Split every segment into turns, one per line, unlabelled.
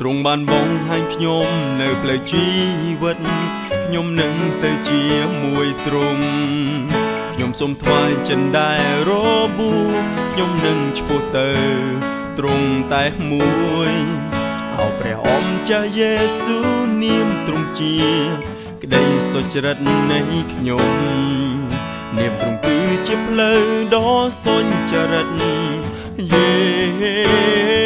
ទ្រង់បានបងហាញខ្ញុំនៅផ្លូវជីវិតខ្ញុំនឹងទៅជាមួយទ្រង់ខ្ញុំសូមថ្វាយចិនដែររបួខ្ញុំនឹងឈ្មោះទៅទ្រង់តែមួយអោព្រះអម្ចាស់យេស៊ូនាមទ្រង់ជា ក្តីសុចរិតនៃខ្ញុំនាមទ្រង់គឺជាផ្លូវដ៏សុចរិតយេ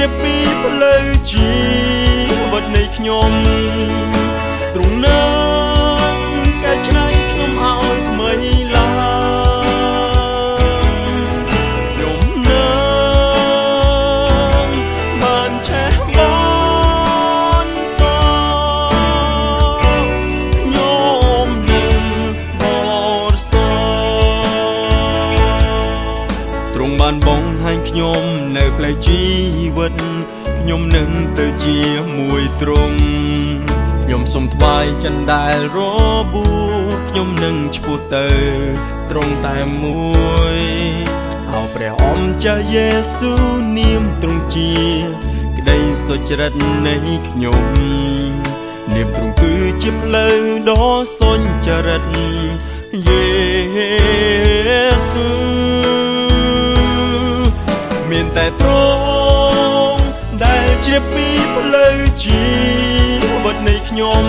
ដែលជាពីផ្លូវជីវិតនៃខ្ញុំទ្រង់នឹ បានបងហាញខ្ញុំនៅផ្លូវជីវិតខ្ញុំនឹងទៅជាមួយទ្រង់ខ្ញុំសូមថ្វាយចិនដែលរបួខ្ញុំនឹងឈ្មោះទៅទ្រង់តែមួយអោព្រះអម្ចាស់យេស៊ូនាមទ្រង់ជា ក្តីសុចរិតនៃខ្ញុំនាមទ្រង់គឺជាផ្លូវដ៏សុចរិតយេស៊ូ មានតែទ្រង់ដែលជាពីផ្លូវជីវិតនៃខ្ញុំ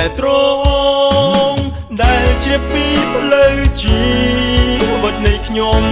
តែទ្រង់ដែលជាពីផ្លូវជីវិតនៃខ្ញុំ